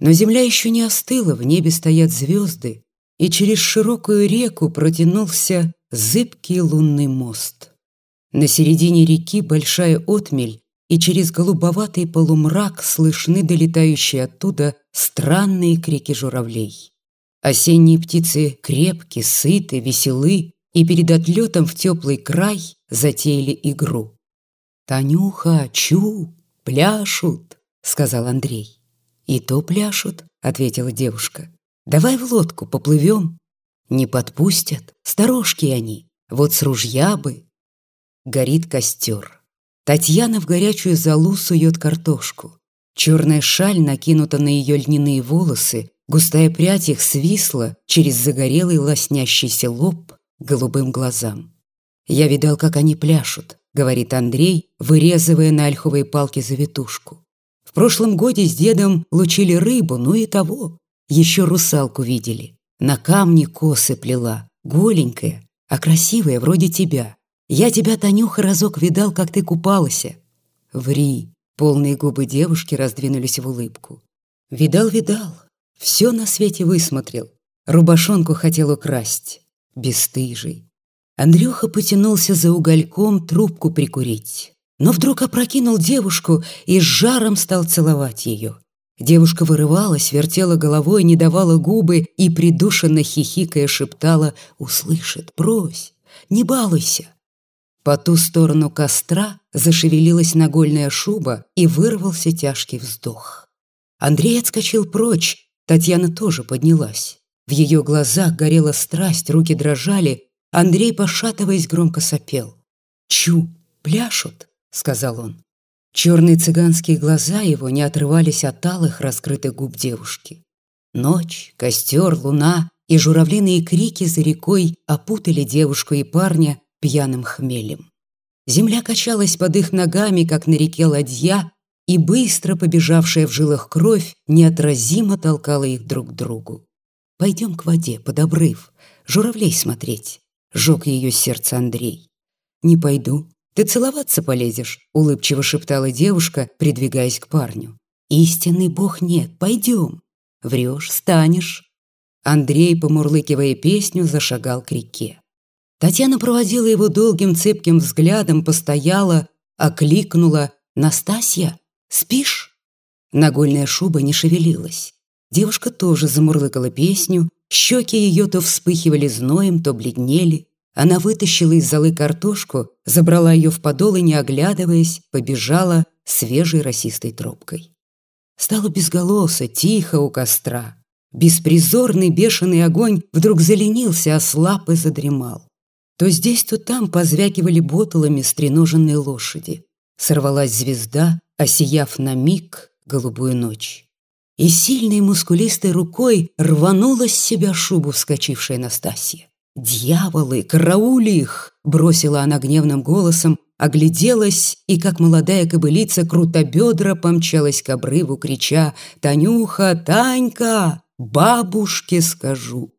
Но земля еще не остыла, в небе стоят звезды, и через широкую реку протянулся зыбкий лунный мост. На середине реки большая отмель, и через голубоватый полумрак слышны долетающие оттуда странные крики журавлей. Осенние птицы крепки, сыты, веселы, и перед отлетом в теплый край затеяли игру. «Танюха, чу, пляшут», — сказал Андрей. «И то пляшут», — ответила девушка. «Давай в лодку поплывем». «Не подпустят, сторожки они, вот с ружья бы». Горит костер. Татьяна в горячую залу сует картошку. Черная шаль накинута на ее льняные волосы, густая прядь их свисла через загорелый лоснящийся лоб голубым глазам. «Я видал, как они пляшут», — говорит Андрей, вырезывая на ольховой палке завитушку. «В прошлом годе с дедом лучили рыбу, ну и того. Еще русалку видели. На камне косы плела, голенькая, а красивая, вроде тебя. Я тебя, Танюха, разок видал, как ты купалась. Ври. Полные губы девушки раздвинулись в улыбку. Видал, видал. Все на свете высмотрел. Рубашонку хотел украсть. Бесстыжий. Андрюха потянулся за угольком трубку прикурить. Но вдруг опрокинул девушку и с жаром стал целовать ее. Девушка вырывалась, вертела головой, не давала губы и, придушенно хихикая, шептала «Услышит, брось, не балуйся». По ту сторону костра зашевелилась нагольная шуба и вырвался тяжкий вздох. Андрей отскочил прочь, Татьяна тоже поднялась. В ее глазах горела страсть, руки дрожали. Андрей, пошатываясь, громко сопел. «Чу, пляшут», — сказал он. Черные цыганские глаза его не отрывались от алых раскрытых губ девушки. Ночь, костер, луна и журавлиные крики за рекой опутали девушку и парня пьяным хмелем. Земля качалась под их ногами, как на реке ладья, и быстро побежавшая в жилах кровь неотразимо толкала их друг к другу. «Пойдем к воде, под обрыв, журавлей смотреть», — жег ее сердце Андрей. «Не пойду. Ты целоваться полезешь», — улыбчиво шептала девушка, придвигаясь к парню. «Истинный бог нет, пойдем». «Врешь, станешь». Андрей, помурлыкивая песню, зашагал к реке. Татьяна проводила его долгим цепким взглядом, постояла, окликнула «Настасья, спишь?» Нагольная шуба не шевелилась. Девушка тоже замурлыкала песню, щеки ее то вспыхивали зноем, то бледнели. Она вытащила из золы картошку, забрала ее в подол и, не оглядываясь, побежала свежей росистой тропкой. Стало безголосо, тихо у костра. Беспризорный бешеный огонь вдруг заленился, ослаб и задремал. То здесь, то там позвякивали ботулами стреноженные лошади. Сорвалась звезда, осияв на миг голубую ночь. И сильной мускулистой рукой рванула с себя шубу вскочившая Настасья. «Дьяволы, караули их!» — бросила она гневным голосом, огляделась и, как молодая кобылица, круто бедра помчалась к обрыву, крича «Танюха, Танька, бабушке скажу!»